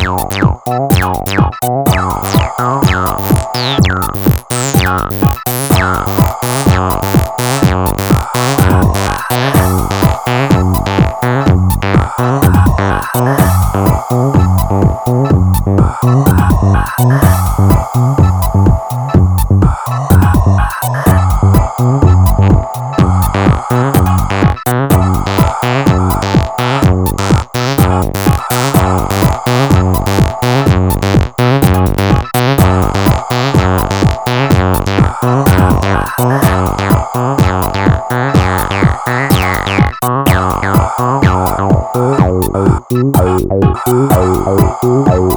Oh, Thank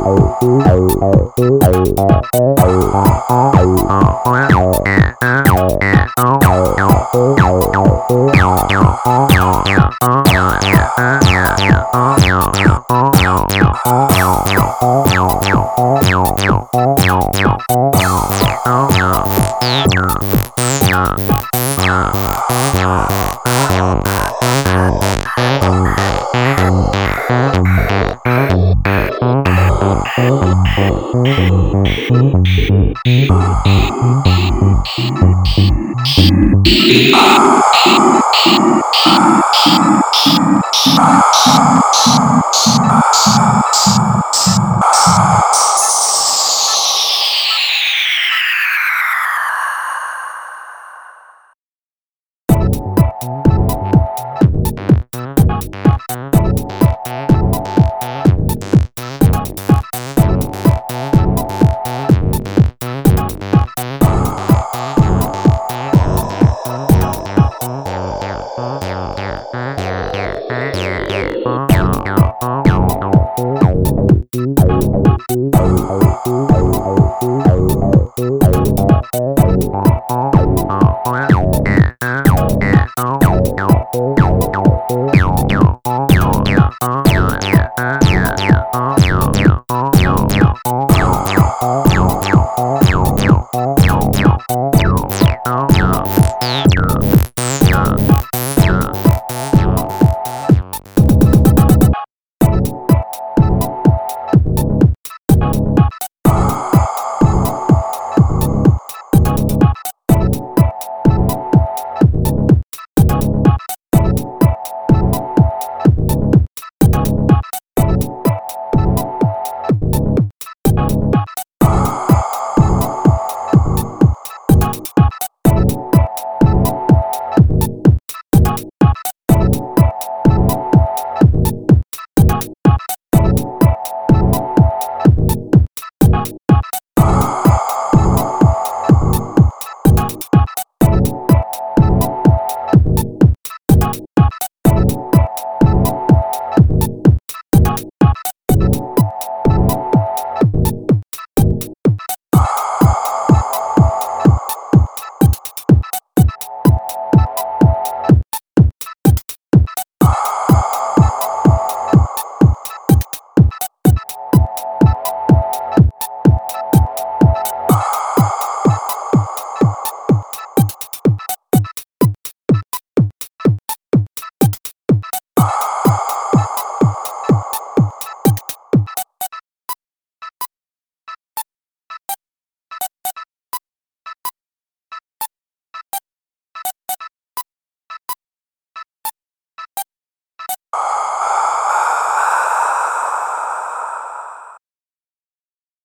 you. Bye.